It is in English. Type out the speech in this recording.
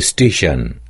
station.